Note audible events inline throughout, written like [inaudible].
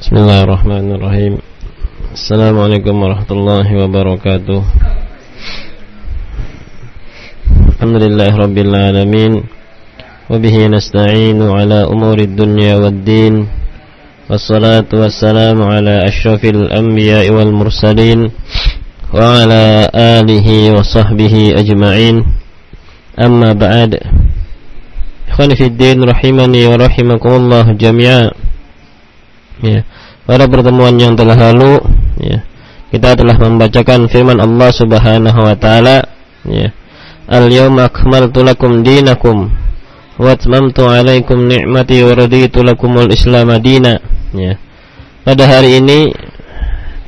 بسم الله الرحمن الرحيم السلام عليكم ورحمة الله وبركاته الحمد لله رب العالمين وبه نستعين على أمور الدنيا والدين والصلاة والسلام على أشرف الأنبياء والمرسلين وعلى آله وصحبه أجمعين أما بعد Ikhwan Fiddin Rahimani wa Rahimakumullah Jami'a ya. Pada pertemuan yang telah lalu ya, Kita telah membacakan firman Allah Subhanahu Wa Ta'ala ya. Al-yawma akmaltu lakum dinakum Wa atmamtu alaikum ni'mati wa raditu lakumul islam dina ya. Pada hari ini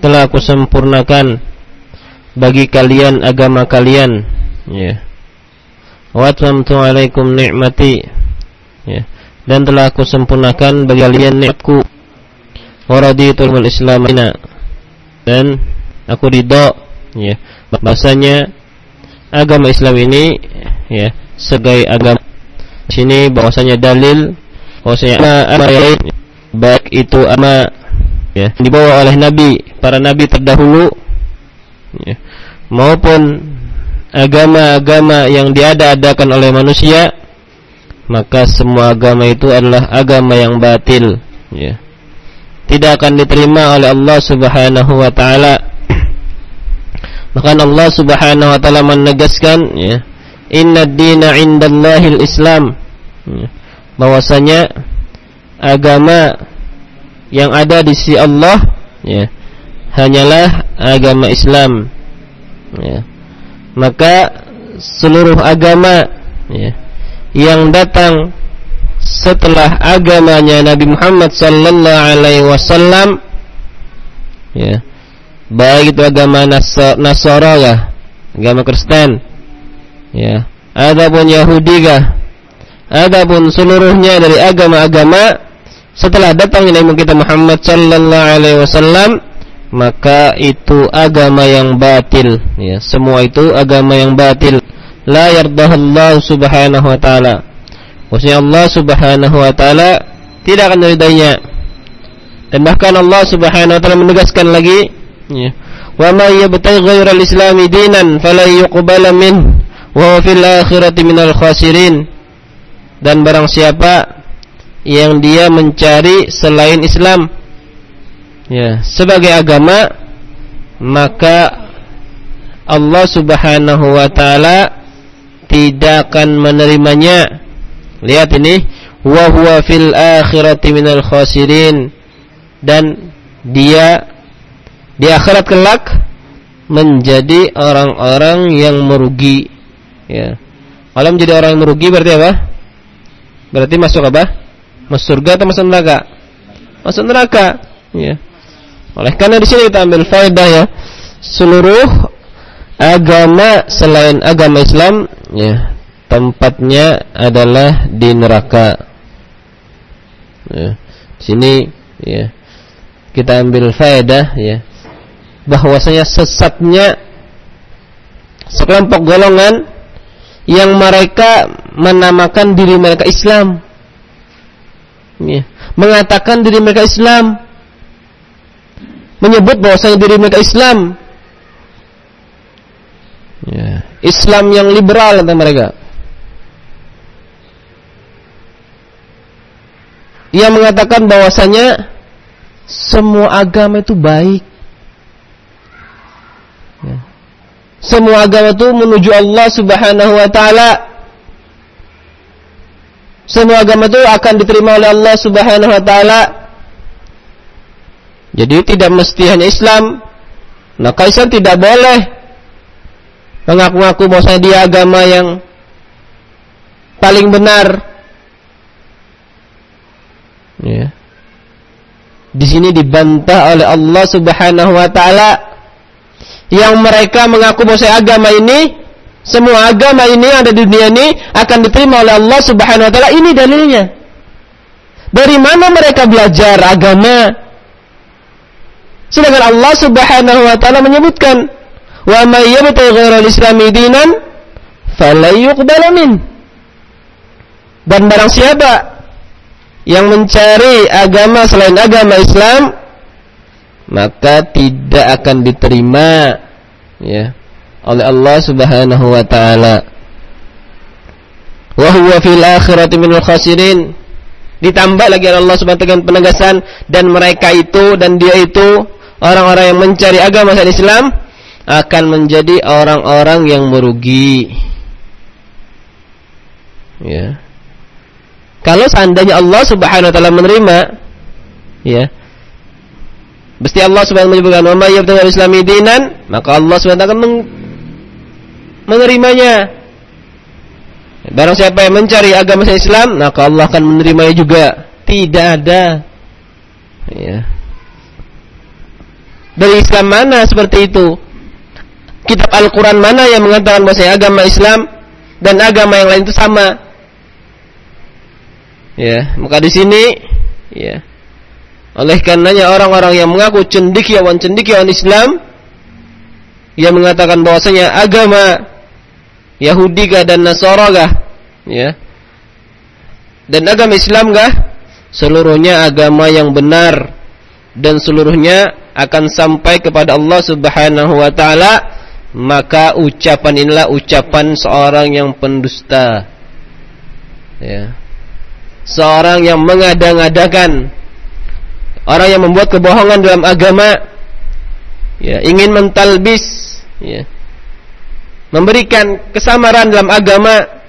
Telah aku sempurnakan Bagi kalian agama kalian Ya yeah. wa atmamtu alaikum ni'mati ya. Dan telah aku sempurnakan bagi kalian nikmatku waraditul Islam dan aku ridho ya bahasanya agama Islam ini ya sebagai agama sini bahwasanya dalil bahwasanya agama lain baik itu ama ya dibawa oleh nabi para nabi terdahulu ya, maupun agama-agama yang diada-adakan oleh manusia maka semua agama itu adalah agama yang batil ya tidak akan diterima oleh Allah Subhanahu wa taala. [clears throat] Maka Allah Subhanahu wa taala menegaskan ya, inna dina indallahil Islam. Ya, bahwasanya agama yang ada di sisi Allah ya, hanyalah agama Islam. Ya. Maka seluruh agama ya, yang datang setelah agamanya Nabi Muhammad sallallahu alaihi wasallam ya baik itu agama Nasara ya agama Kristen ya adapun Yahudi kah adapun seluruhnya dari agama-agama setelah datangnya Nabi kita Muhammad sallallahu alaihi wasallam maka itu agama yang batil ya semua itu agama yang batil la yardahallahu subhanahu wa taala. Maksudnya Allah subhanahu wa ta'ala Tidak akan meridainya. Dan bahkan Allah subhanahu wa ta'ala menegaskan lagi ya, Wa ma yabtai ghairal islami dinan Fala yuqbala min Wa fil akhirati minal khasirin. Dan barang siapa Yang dia mencari selain Islam ya, Sebagai agama Maka Allah subhanahu wa ta'ala Tidak akan menerimanya Lihat ini, wa huwa fil akhirati minal khasirin dan dia di akhirat kelak menjadi orang-orang yang merugi. Ya. Kalau menjadi orang yang merugi berarti apa? Berarti masuk apa? Masuk surga atau masuk neraka? Masuk neraka. Ya. Oleh karena di sini kita ambil faedah ya. Seluruh agama selain agama Islam ya tempatnya adalah di neraka. Ya. Sini ya. Kita ambil faedah ya. Bahwasanya sesatnya sekelompok golongan yang mereka menamakan diri mereka Islam. Ya. Mengatakan diri mereka Islam. Menyebut bahwasanya diri mereka Islam. Ya. Islam yang liberal kata mereka. Ia mengatakan bahwasanya semua agama itu baik. Ya. Semua agama itu menuju Allah Subhanahu wa taala. Semua agama itu akan diterima oleh Allah Subhanahu wa taala. Jadi tidak mesti hanya Islam. Nah, Kaisar tidak boleh mengaku-ngaku bahwasanya dia agama yang paling benar Ya. Di sini dibantah oleh Allah Subhanahu wa taala yang mereka mengaku bahwa agama ini semua agama ini yang ada di dunia ini akan diterima oleh Allah Subhanahu wa taala. Ini dalilnya. Dari mana mereka belajar agama? Sedangkan Allah Subhanahu wa taala menyebutkan, "Wa may yabtaghi ghairal islami dinan fala yuqbal min." Dan barang siapa yang mencari agama selain agama Islam maka tidak akan diterima ya oleh Allah Subhanahu wa taala. Wa huwa fil akhirati minal khasirin. Ditambah lagi oleh Allah Subhanahu dengan penegasan dan mereka itu dan dia itu orang-orang yang mencari agama selain Islam akan menjadi orang-orang yang merugi. Ya. Kalau seandainya Allah Subhanahu wa taala menerima ya. Mesti Allah Subhanahu menyebutkan wa may yabtaghi dinan, maka Allah Subhanahu akan menerimanya. Barang siapa yang mencari agama Islam, maka Allah akan menerimanya juga. Tidak ada ya. Dari Islam mana seperti itu? Kitab Al-Quran mana yang mengatakan bahwa agama Islam dan agama yang lain itu sama? Ya, maka di sini ya. Oleh karenanya orang-orang yang mengaku cendikiawan cendikiawan Islam yang mengatakan bahwasanya agama Yahudi kah dan Nasara kah ya dan agama Islam kah seluruhnya agama yang benar dan seluruhnya akan sampai kepada Allah Subhanahu wa taala maka ucapan inilah ucapan seorang yang pendusta. Ya. Seorang yang mengada-ngadakan. Orang yang membuat kebohongan dalam agama. Ya ingin mentalbis ya. Memberikan kesamaran dalam agama.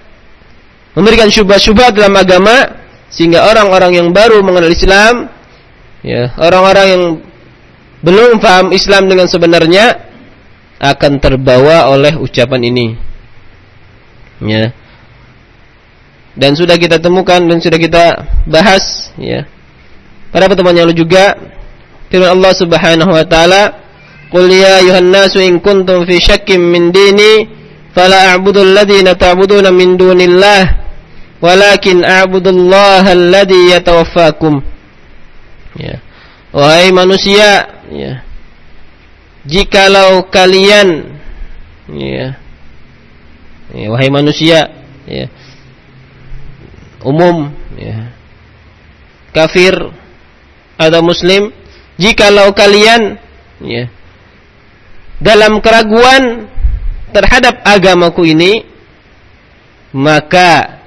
Memberikan syubhat-syubhat dalam agama. Sehingga orang-orang yang baru mengenal Islam ya orang-orang yang belum paham Islam dengan sebenarnya akan terbawa oleh ucapan ini. Ya. Dan sudah kita temukan dan sudah kita bahas ya. Pada pertemuan yang lalu juga firman Allah Subhanahu wa taala qul ya ayuhan nasu in kuntum fi syakkim min dini fala a'budu alladhina ta'buduna min dunillah walakin a'budu Allah alladhi yatawaffakum. Ya. Wahai manusia ya jikalau kalian ya, ya wahai manusia ya umum ya. kafir atau muslim jikalau kalian ya, dalam keraguan terhadap agamaku ini maka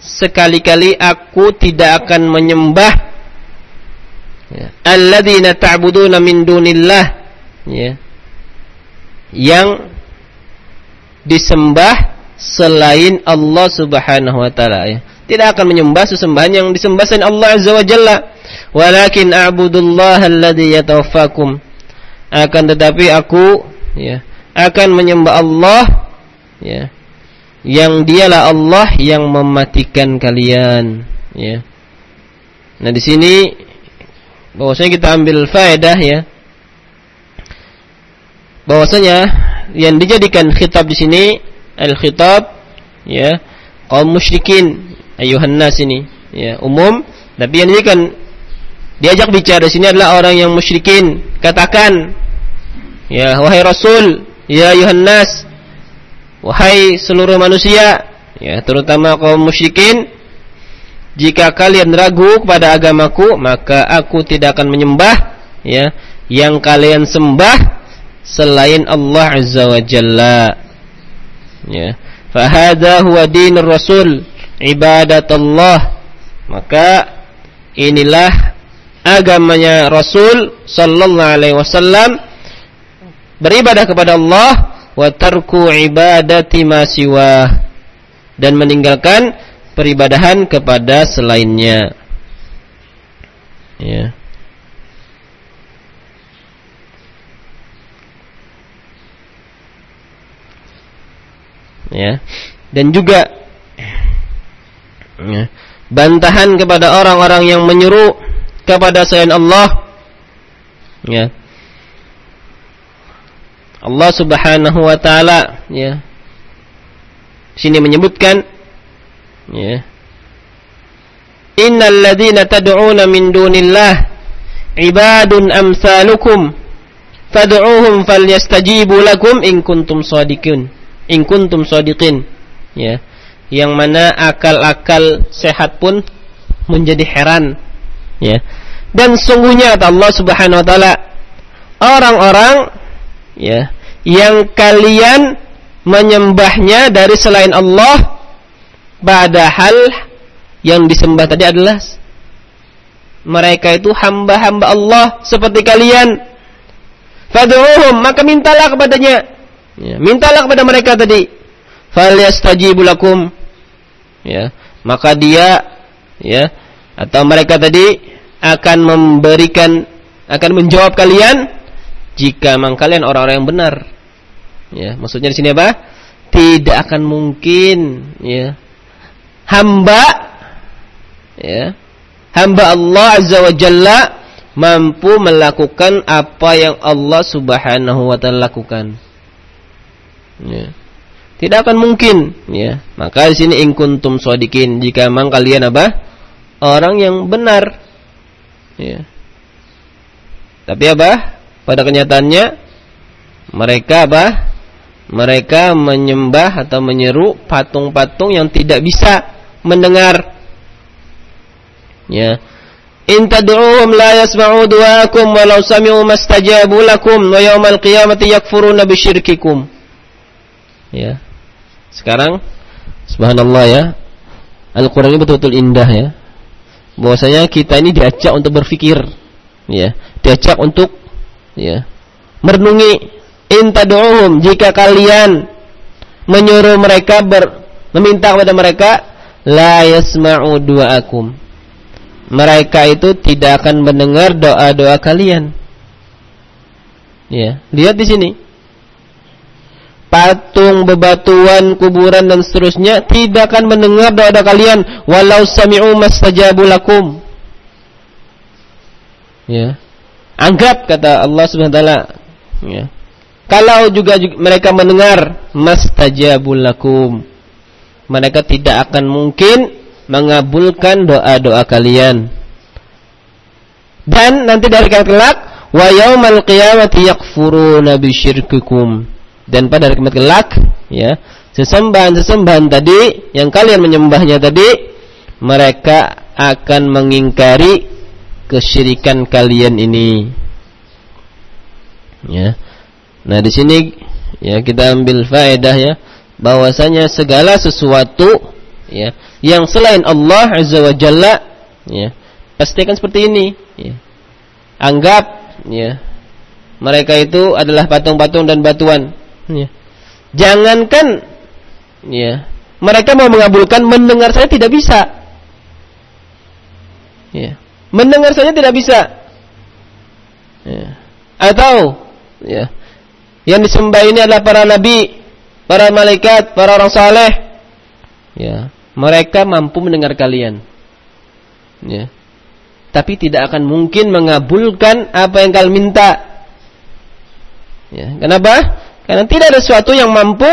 sekali-kali aku tidak akan menyembah ya, alladzina ta'buduna min dunillah ya, yang disembah selain Allah Subhanahu wa taala ya tidak akan menyembah sesembahan yang disembah selain Allah Azza wa Jalla. Walakin a'budullah alladhi yatawaffakum. Akan tetapi aku ya, akan menyembah Allah ya, yang dialah Allah yang mematikan kalian ya. Nah di sini bahwasanya kita ambil faedah ya bahwasanya yang dijadikan khitab di sini al khitab ya kaum musyrikin ayuhan nas ini ya umum. Tapi yang ini kan diajak bicara di sini adalah orang yang musyrikin. Katakan ya wahai rasul ya ayuhan nas wahai seluruh manusia ya terutama kaum musyrikin jika kalian ragu kepada agamaku maka aku tidak akan menyembah ya yang kalian sembah selain Allah azza wa jalla. Ya. Fahadha huwa dinur rasul ibadatullah maka inilah agamanya Rasul sallallahu alaihi wasallam beribadah kepada Allah wa tarku ibadati ma dan meninggalkan peribadahan kepada selainnya. Ya ya. Dan juga ya, bantahan kepada orang-orang yang menyuruh kepada selain Allah ya. Allah Subhanahu wa taala ya sini menyebutkan ya Innal ladzina tad'una min dunillah ibadun amsalukum fad'uuhum falyastajibu lakum in kuntum shadiqin in kuntum shadiqin ya. Yang mana akal-akal sehat pun menjadi heran. Ya. Dan sungguhnya kata Allah Subhanahu wa taala orang-orang ya yang kalian menyembahnya dari selain Allah padahal yang disembah tadi adalah mereka itu hamba-hamba Allah seperti kalian. Fad'uhum maka mintalah kepadanya ya, mintalah kepada mereka tadi. Falyastajibu lakum. Ya. Maka dia ya atau mereka tadi akan memberikan akan menjawab kalian jika memang kalian orang-orang yang benar. Ya. Maksudnya di sini apa? Tidak akan mungkin ya. Hamba ya hamba Allah azza wa jalla mampu melakukan apa yang Allah subhanahu wa taala lakukan ya tidak akan mungkin, ya. Maka di sini in kuntum shodikin jika memang kalian apa? Orang yang benar. Ya. Tapi apa? Pada kenyataannya mereka apa? Mereka menyembah atau menyeru patung-patung yang tidak bisa mendengar. Ya. In tad'uhum la yasma'u du'akum walau sami'u mastajabu lakum wa yawmal qiyamati yakfuruna bisyirkikum. Ya. Sekarang subhanallah ya. Al-Qur'an ini betul-betul indah ya. Bahwasanya kita ini diajak untuk berpikir ya, diajak untuk ya merenungi intaduhum jika kalian menyuruh mereka ber, meminta kepada mereka la yasma'u du'akum. Mereka itu tidak akan mendengar doa-doa kalian. Ya, lihat di sini patung, bebatuan, kuburan dan seterusnya tidak akan mendengar doa-doa kalian walau sami'u mastajabu lakum. Ya. Anggap kata Allah Subhanahu wa taala ya. Kalau juga, juga mereka mendengar mastajabu lakum. Mereka tidak akan mungkin mengabulkan doa-doa kalian. Dan nanti dari kelak wa yaumal qiyamati yakfuruna bisyirkikum dan pada hari kiamat kelak ya sesembahan-sesembahan tadi yang kalian menyembahnya tadi mereka akan mengingkari kesyirikan kalian ini. Ya. Nah di sini ya kita ambil faedah ya bahwasanya segala sesuatu ya yang selain Allah azza wa jalla ya pasti akan seperti ini ya. Anggap ya mereka itu adalah patung-patung dan batuan Ya. Jangankan ya, mereka mau mengabulkan mendengar saya tidak bisa. Ya. Mendengar saja tidak bisa. Ya. Atau ya, yang disembah ini adalah para nabi, para malaikat, para orang saleh. Ya, mereka mampu mendengar kalian. Ya. Tapi tidak akan mungkin mengabulkan apa yang kalian minta. Ya, kenapa? Karena tidak ada sesuatu yang mampu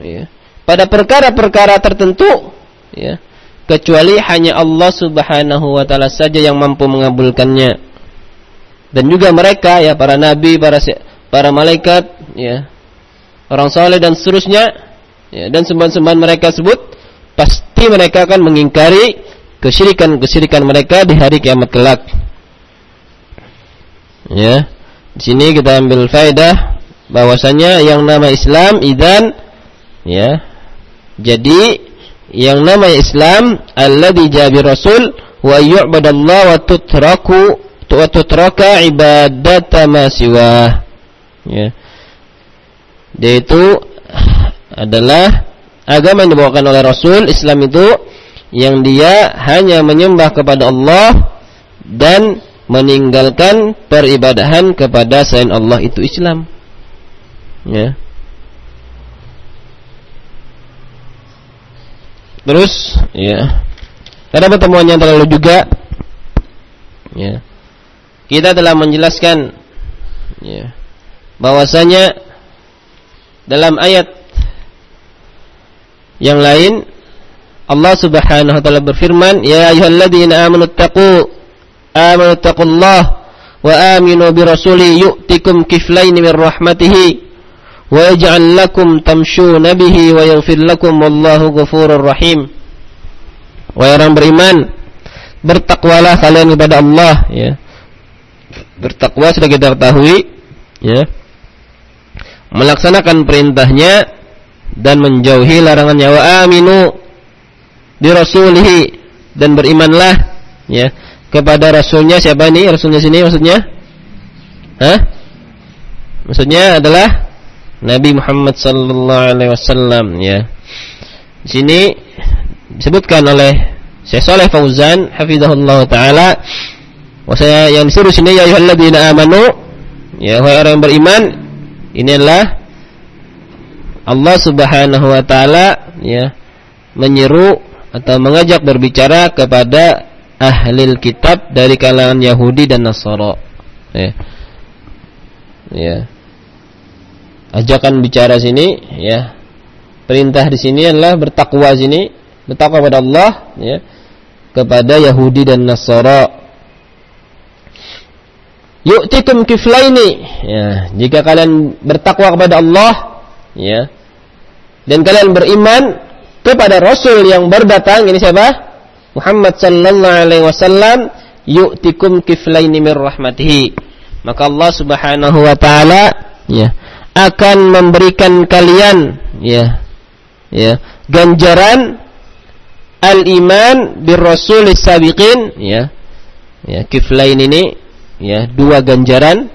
ya, pada perkara-perkara tertentu ya, kecuali hanya Allah Subhanahu wa taala saja yang mampu mengabulkannya. Dan juga mereka ya para nabi, para para malaikat ya, orang soleh dan seterusnya ya, dan sembahan-sembahan mereka sebut pasti mereka akan mengingkari kesyirikan-kesyirikan mereka di hari kiamat kelak. Ya. Di sini kita ambil faedah bahwasanya yang nama Islam idan ya jadi yang nama Islam alladhi jabi rasul wa yu'badallah wa tutraku wa tutraka ibadata ma siwa. Ya. Yaitu adalah agama yang dibawakan oleh Rasul Islam itu yang dia hanya menyembah kepada Allah dan meninggalkan peribadahan kepada selain Allah itu Islam ya. Terus ya. Karena pertemuan yang terlalu juga ya. Kita telah menjelaskan ya bahwasanya dalam ayat yang lain Allah Subhanahu wa taala berfirman ya ayyuhalladzina amanu taqu amanu taqullah wa aminu bi rasuli yu'tikum kiflaini min rahmatihi lakum tamshuna bihi wa yaghfir lakum wallahu ghafurur rahim. Wahai orang beriman, bertakwalah kalian kepada Allah ya. Bertakwa sudah kita ketahui ya. Melaksanakan perintahnya dan menjauhi larangannya wa aminu di rasulihi dan berimanlah ya kepada rasulnya. Siapa ini? Rasulnya sini maksudnya? Hah? maksudnya adalah Nabi Muhammad sallallahu alaihi wasallam ya di sini disebutkan oleh Syekh Saleh Fauzan hafizahullah taala Wasaya yang disuruh sini ya ayyuhalladzina amanu ya wahai orang yang beriman ini adalah Allah Subhanahu wa taala ya menyeru atau mengajak berbicara kepada ahli kitab dari kalangan Yahudi dan Nasara. Ya. Ya. Ajakan bicara sini ya. Perintah di sini adalah bertakwa sini, bertakwa kepada Allah ya. Kepada Yahudi dan Nasara yu'tikum kiflaini ya jika kalian bertakwa kepada Allah ya dan kalian beriman kepada rasul yang berdatang ini siapa Muhammad sallallahu alaihi wasallam yu'tikum kiflaini min rahmatihi maka Allah Subhanahu wa taala ya akan memberikan kalian ya ya ganjaran al-iman bir rasul sabiqin ya ya kiflain ini ya dua ganjaran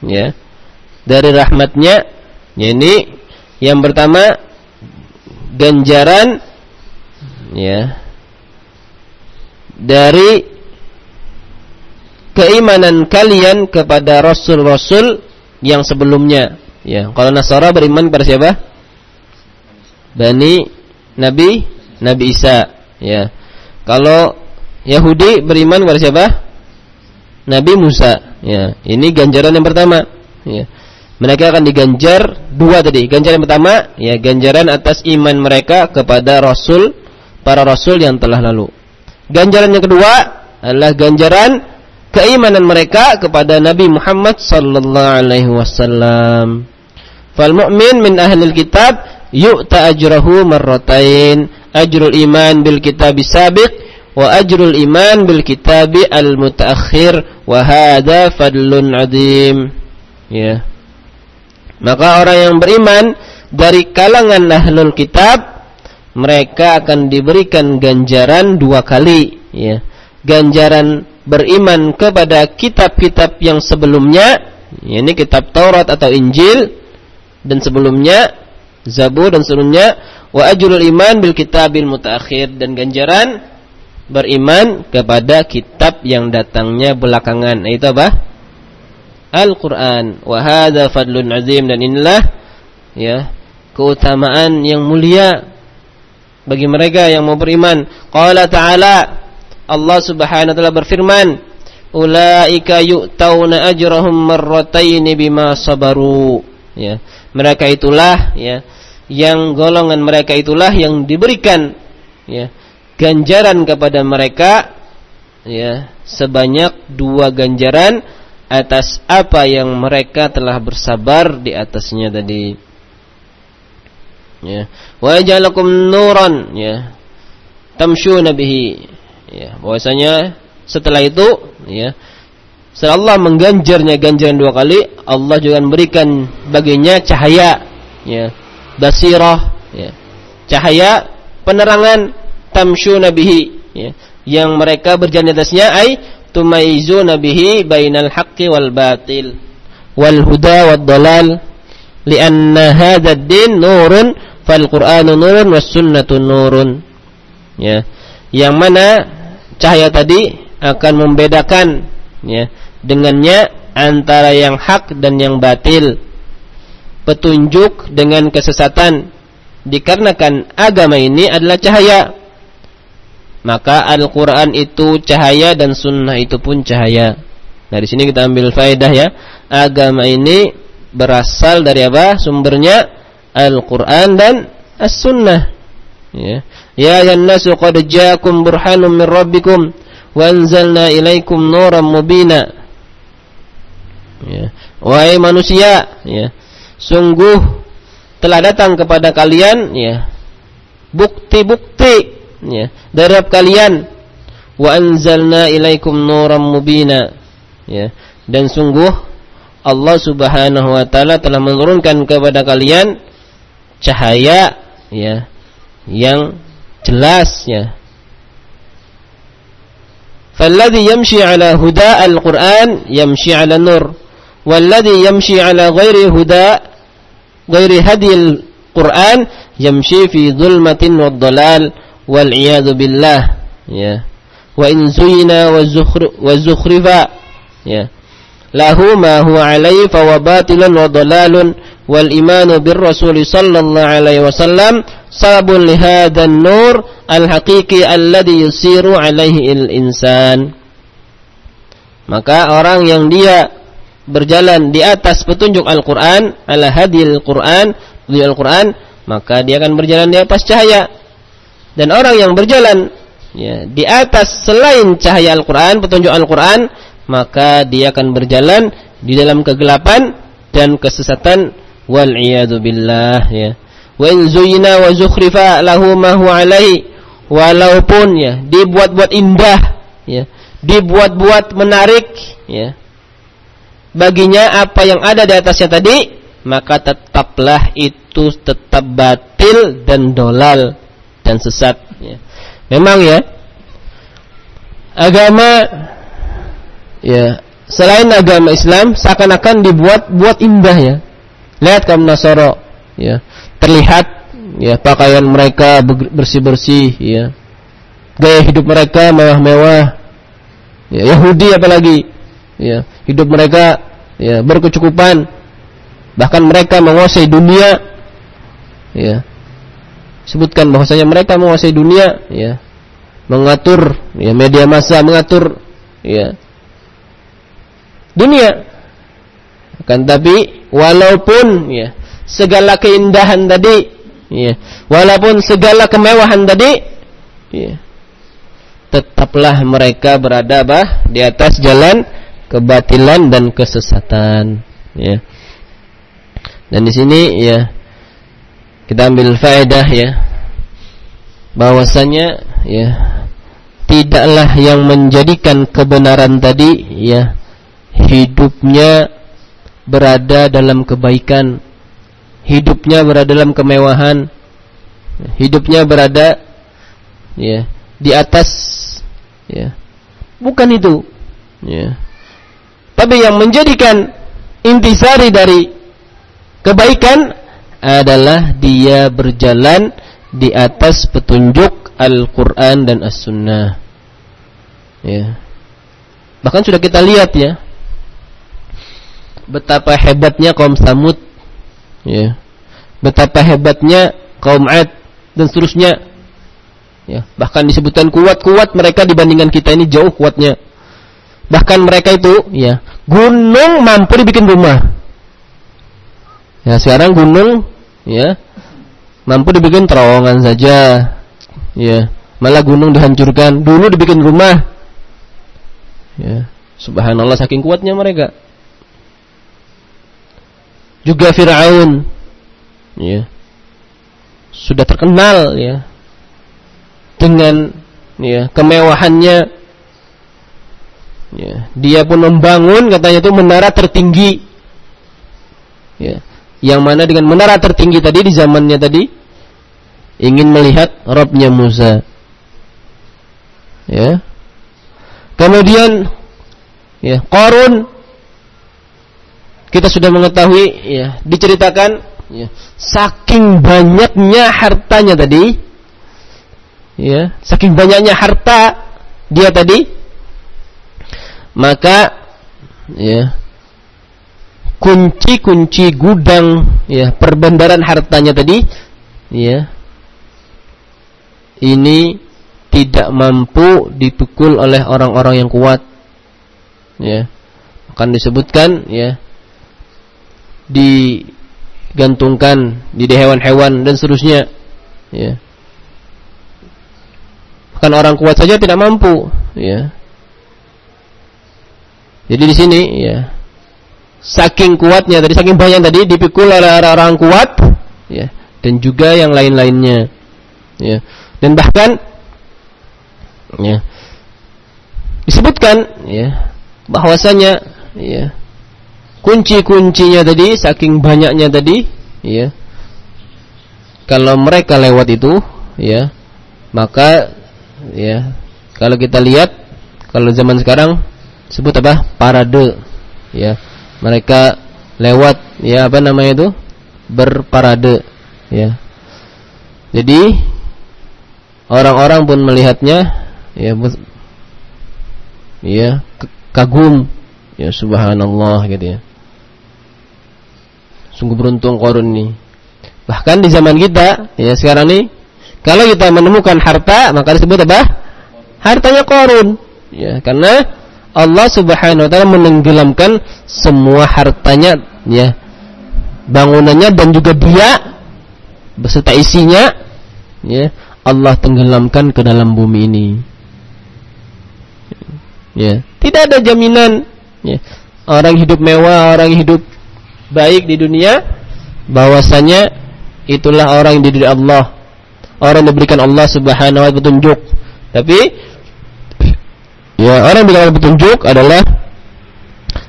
ya dari rahmatnya ya ini yang pertama ganjaran ya dari keimanan kalian kepada rasul-rasul yang sebelumnya ya kalau Nasara beriman pada siapa Bani Nabi Nabi Isa ya kalau Yahudi beriman kepada siapa Nabi Musa. Ya, ini ganjaran yang pertama. Ya. Mereka akan diganjar dua tadi. Ganjaran yang pertama, ya ganjaran atas iman mereka kepada Rasul, para Rasul yang telah lalu. Ganjaran yang kedua adalah ganjaran keimanan mereka kepada Nabi Muhammad sallallahu alaihi wasallam. Fal mu'min min ahlil kitab yu'ta ajrahu marratain, ajrul iman bil kitab sabiq wa ajrul iman bil kitabi al mutaakhir wa hadha fadlun adim. Ya. Maka orang yang beriman dari kalangan ahlul kitab mereka akan diberikan ganjaran dua kali. Ya. Ganjaran beriman kepada kitab-kitab yang sebelumnya ini kitab Taurat atau Injil dan sebelumnya Zabur dan sebelumnya wa ajrul iman bil kitabil mutaakhir dan ganjaran beriman kepada kitab yang datangnya belakangan. Itu apa? Al-Qur'an. Wa hadza fadlun azim dan inilah ya keutamaan yang mulia bagi mereka yang mau beriman. Qala ta'ala Allah Subhanahu wa taala berfirman, "Ulaika yu'tauna ajrahum marratayn bima sabaru." Ya, mereka itulah ya yang golongan mereka itulah yang diberikan ya ganjaran kepada mereka ya sebanyak dua ganjaran atas apa yang mereka telah bersabar di atasnya tadi. Ya. Wa ja'alakum nuran ya tamshuna bihi ya bahwasanya setelah itu ya setelah Allah mengganjarnya ganjaran dua kali Allah juga memberikan baginya cahaya ya basirah ya cahaya penerangan tamshuna bihi ya. yang mereka berjalan di atasnya ay tumaizuna bihi bainal haqqi wal batil wal huda wad dalal lianna hadha ad-din nurun fal qur'anu nurun was sunnatu nurun ya yang mana cahaya tadi akan membedakan ya dengannya antara yang hak dan yang batil petunjuk dengan kesesatan dikarenakan agama ini adalah cahaya maka Al-Quran itu cahaya dan sunnah itu pun cahaya. Dari sini kita ambil faedah ya. Agama ini berasal dari apa? Sumbernya Al-Quran dan As-Sunnah. Ya. Ya ayuhan nasu qad ja'akum burhanun min rabbikum wa anzalna ilaikum nuran mubina. Ya. Wahai manusia, ya. Sungguh telah datang kepada kalian ya bukti-bukti ya, dari kalian wa anzalna ilaikum nuran mubina ya dan sungguh Allah Subhanahu wa taala telah menurunkan kepada kalian cahaya ya yang jelasnya. Falladhi yamshi ala huda al-Qur'an yamshi ala nur. Walladhi yamshi ala ghairi huda ghairi hadi al-Qur'an yamshi fi dhulmatin wa dhalal wal iyadu billah. Ya. Wa in zuyina wa zukhrifa. Ya. له ما هو عليه فهو باطل وضلال والإيمان بالرسول صلى الله عليه وسلم sallallahu alaihi wasallam sabun li hadzal nur al haqiqi alladhi yusiru alaihi al insan maka orang yang dia berjalan di atas petunjuk Al-Qur'an ala hadil Qur'an di Al-Qur'an maka dia akan berjalan di atas cahaya. Dan orang yang berjalan ya, di atas selain cahaya Al-Quran, petunjuk Al-Quran, maka dia akan berjalan di dalam kegelapan dan kesesatan. Wal billah ya. Wa in zuyina wa zukhrifa lahu ma huwa alaihi walaupun ya dibuat-buat indah ya, dibuat-buat menarik ya. Baginya apa yang ada di atasnya tadi, maka tetaplah itu tetap batil dan dolal dan sesat ya. Memang ya agama ya selain agama Islam seakan-akan dibuat buat indah ya. Lihat kaum Nasoro ya. Terlihat ya pakaian mereka bersih-bersih ya. Gaya hidup mereka mewah-mewah. Ya, Yahudi apalagi ya, hidup mereka ya berkecukupan. Bahkan mereka menguasai dunia ya sebutkan bahwasanya mereka menguasai dunia ya mengatur ya media massa mengatur ya dunia kan tapi walaupun ya segala keindahan tadi. Ya walaupun segala kemewahan tadi ya tetaplah mereka berada bah di atas jalan kebatilan dan kesesatan ya dan di sini ya kita ambil faedah ya bahwasanya ya tidaklah yang menjadikan kebenaran tadi ya hidupnya berada dalam kebaikan hidupnya berada dalam kemewahan hidupnya berada ya di atas ya bukan itu ya tapi yang menjadikan intisari dari kebaikan adalah dia berjalan di atas petunjuk Al-Quran dan As-Sunnah. Ya. Bahkan sudah kita lihat ya, betapa hebatnya kaum Samud, ya, betapa hebatnya kaum Ad dan seterusnya. Ya, bahkan disebutkan kuat-kuat mereka dibandingkan kita ini jauh kuatnya. Bahkan mereka itu, ya, gunung mampu dibikin rumah. Ya sekarang gunung ya mampu dibikin terowongan saja. Ya, malah gunung dihancurkan. Dulu dibikin rumah. Ya, subhanallah saking kuatnya mereka. Juga Firaun ya. Sudah terkenal ya dengan ya kemewahannya ya dia pun membangun katanya itu menara tertinggi ya yang mana dengan menara tertinggi tadi di zamannya tadi ingin melihat Robnya Musa. Ya. Kemudian ya Korun kita sudah mengetahui ya diceritakan ya saking banyaknya hartanya tadi ya saking banyaknya harta dia tadi maka ya kunci-kunci gudang ya perbendaran hartanya tadi ya ini tidak mampu dipukul oleh orang-orang yang kuat ya. Akan disebutkan ya digantungkan di hewan-hewan dan seterusnya. Ya. Bahkan orang kuat saja tidak mampu ya. Jadi di sini ya. Saking kuatnya tadi saking banyak tadi dipikul oleh orang-orang kuat ya dan juga yang lain-lainnya ya. Dan bahkan ya disebutkan ya bahwasanya ya kunci-kuncinya tadi saking banyaknya tadi ya. Kalau mereka lewat itu ya maka ya kalau kita lihat kalau zaman sekarang sebut apa? Parade ya. Mereka lewat ya apa namanya itu? Berparade ya. Jadi orang-orang pun melihatnya ya ya kagum ya subhanallah gitu ya sungguh beruntung korun ini. Bahkan di zaman kita ya sekarang nih kalau kita menemukan harta maka disebut apa? Hartanya korun ya karena Allah Subhanahu wa taala menenggelamkan semua hartanya ya. Bangunannya dan juga dia beserta isinya ya Allah tenggelamkan ke dalam bumi ini. Ya tidak ada jaminan ya. Orang hidup mewah orang hidup baik di dunia bahwasanya itulah orang yang didiri Allah. Orang yang diberikan Allah Subhanahu wa taala petunjuk. Tapi ya orang yang diberikan petunjuk adalah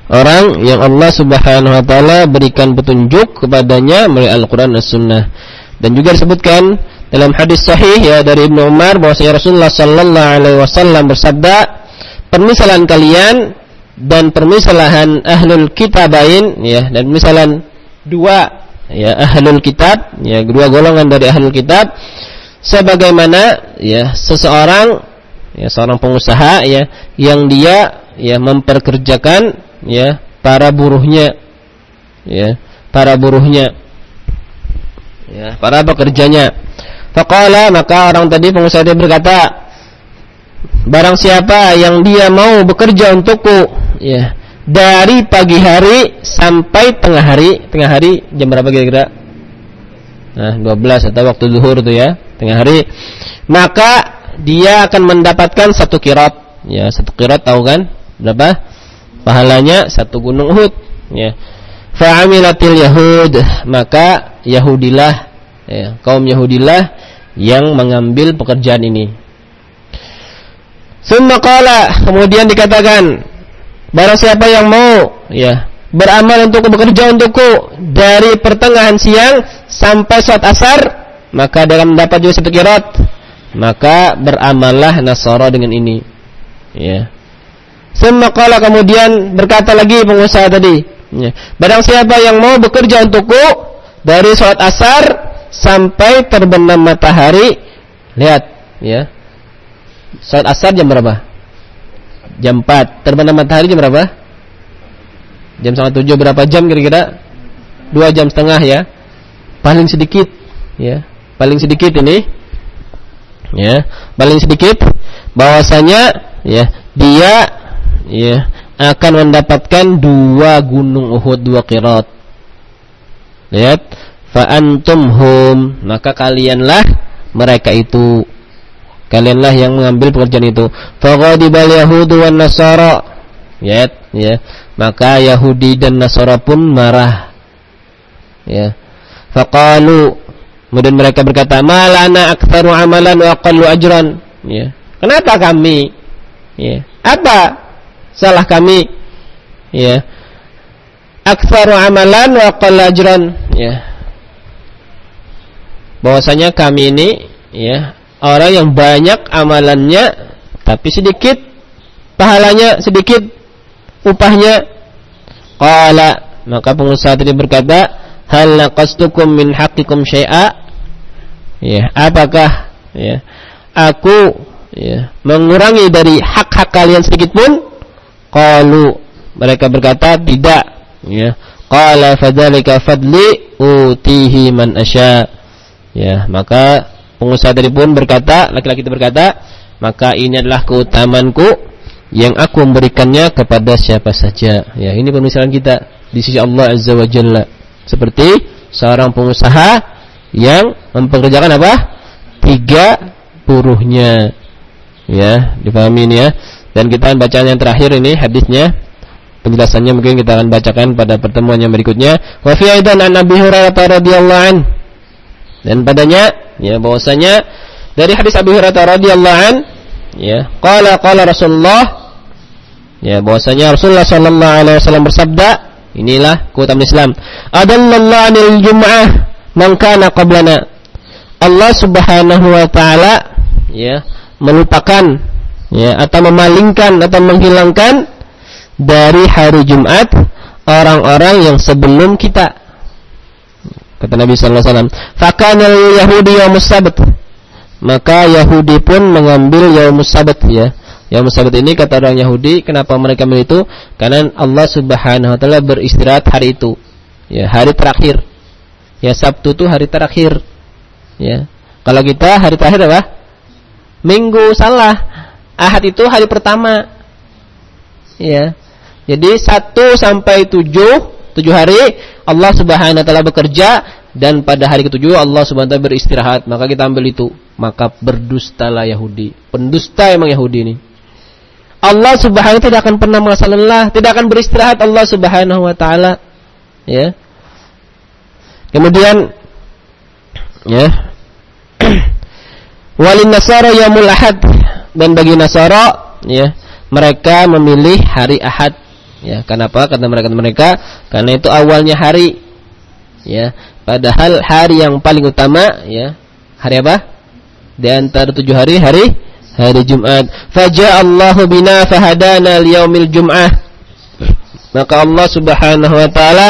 orang yang Allah Subhanahu wa taala berikan petunjuk kepadanya melalui Al-Qur'an dan Sunnah. Dan juga disebutkan dalam hadis sahih ya dari Ibnu Umar bahwasanya Rasulullah sallallahu alaihi wasallam bersabda permisalan kalian dan permisalahan ahlul kitabain ya dan misalan dua ya ahlul kitab ya dua golongan dari ahlul kitab sebagaimana ya seseorang ya seorang pengusaha ya yang dia ya memperkerjakan ya para buruhnya ya para buruhnya ya para pekerjanya. Faqala maka orang tadi pengusaha dia berkata Barang siapa yang dia mau bekerja untukku ya dari pagi hari sampai tengah hari, tengah hari jam berapa kira-kira? Nah, 12 atau waktu zuhur itu ya, tengah hari. Maka dia akan mendapatkan satu kirat. Ya, satu kirat tahu kan? Berapa? Pahalanya satu gunung Uhud, ya. Fa'amilatil Yahud, maka Yahudilah ya, kaum Yahudilah yang mengambil pekerjaan ini Summa kemudian dikatakan, barang siapa yang mau ya beramal untuk bekerja untukku dari pertengahan siang sampai saat asar, maka dalam mendapat juga satu kirat, maka beramallah Nasara dengan ini. Ya. Summa qala kemudian berkata lagi pengusaha tadi, ya, barang siapa yang mau bekerja untukku dari saat asar sampai terbenam matahari, lihat ya Salat asar jam berapa? Jam 4. Terbenam matahari jam berapa? Jam setengah tujuh berapa jam kira-kira? Dua jam setengah ya. Paling sedikit ya. Paling sedikit ini ya. Paling sedikit bahwasanya ya dia ya akan mendapatkan dua gunung Uhud dua kirat. Lihat, fa antum hum, maka kalianlah mereka itu kalianlah yang mengambil pekerjaan itu. Faqadibal yahudu wan nasara. Ya ya. Maka Yahudi dan Nasara pun marah. Ya. Faqalu. Kemudian mereka berkata malana aktsaru amalan wa aqallu ajran. Ya. Kenapa kami? Ya. Apa salah kami? Ya. Aktsaru amalan wa aqallu ajran. Ya. Bahwasanya kami ini ya orang yang banyak amalannya tapi sedikit pahalanya sedikit upahnya. Qala maka pengusaha tadi berkata hal naqastukum min haqqikum syai'a? Ya apakah ya aku ya mengurangi dari hak-hak kalian sedikit pun? Qalu mereka berkata tidak. Ya qala fadzalika fadli utihi man asya. Ya maka Pengusaha tadi pun berkata, laki-laki itu berkata, maka ini adalah keutamanku yang aku memberikannya kepada siapa saja. Ya, ini pemisalan kita di sisi Allah Azza wa Jalla. Seperti seorang pengusaha yang mempekerjakan apa? Tiga buruhnya. Ya, dipahami ini ya. Dan kita akan bacaan yang terakhir ini hadisnya. Penjelasannya mungkin kita akan bacakan pada pertemuan yang berikutnya. Wa fi aidan an Abi Hurairah radhiyallahu an. Dan padanya ya bahwasanya dari hadis Abu Hurairah radhiyallahu an ya qala qala Rasulullah Ya, bahwasanya Rasulullah sallallahu alaihi wasallam bersabda, inilah keutamaan Islam. Adallallahu 'anil jum'ah man kana qablana. Allah Subhanahu wa taala ya, melupakan ya atau memalingkan atau menghilangkan dari hari Jumat orang-orang yang sebelum kita. Kata Nabi sallallahu alaihi wasallam, "Fakana Yahudi yaumus sabt." Maka Yahudi pun mengambil yaumus ya yang sabat ini kata orang Yahudi, kenapa mereka ambil itu? Karena Allah Subhanahu wa taala beristirahat hari itu. Ya, hari terakhir. Ya, Sabtu itu hari terakhir. Ya. Kalau kita hari terakhir apa? Minggu salah. Ahad itu hari pertama. Ya. Jadi 1 sampai 7, 7 hari Allah Subhanahu wa taala bekerja dan pada hari ketujuh Allah Subhanahu wa taala beristirahat. Maka kita ambil itu. Maka berdustalah Yahudi. Pendusta emang Yahudi ini. Allah Subhanahu tidak akan pernah merasa lelah, tidak akan beristirahat Allah Subhanahu wa taala. Ya. Kemudian ya. [clears throat] Walin Nasara yaumul Ahad dan bagi Nasara ya, mereka memilih hari Ahad. Ya, kenapa? Karena mereka mereka karena itu awalnya hari. Ya, padahal hari yang paling utama ya, hari apa? Di antara tujuh hari hari hari Jumat. Allahu bina fahadana liyaumil Jum'ah. Maka Allah Subhanahu wa taala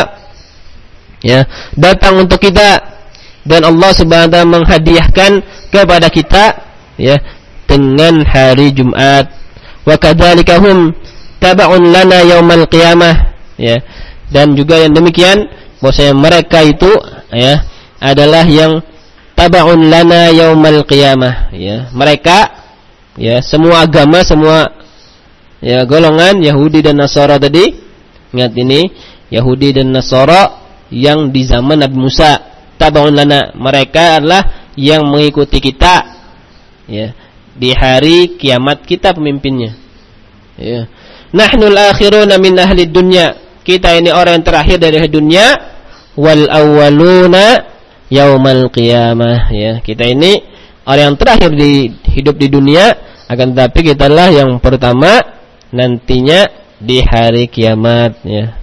ya, datang untuk kita dan Allah Subhanahu wa taala menghadiahkan kepada kita ya dengan hari Jumat. Wa kadzalika hum tab'un lana yaumal qiyamah ya. Dan juga yang demikian bahwasanya mereka itu ya adalah yang tabaun lana yaumal qiyamah ya. Mereka ya semua agama semua ya golongan Yahudi dan Nasara tadi ingat ini Yahudi dan Nasara yang di zaman Nabi Musa tabaun lana mereka adalah yang mengikuti kita ya di hari kiamat kita pemimpinnya ya nahnul akhiruna min ahli dunya kita ini orang yang terakhir dari dunia wal awwaluna yaumal qiyamah ya kita ini orang yang terakhir di hidup di dunia akan tetapi kita lah yang pertama nantinya di hari kiamat ya.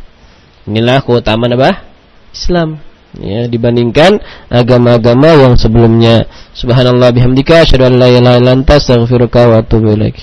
Inilah keutamaan apa? Islam ya dibandingkan agama-agama yang sebelumnya. Subhanallah bihamdika asyhadu an la ilaha illa anta wa atubu ilaik.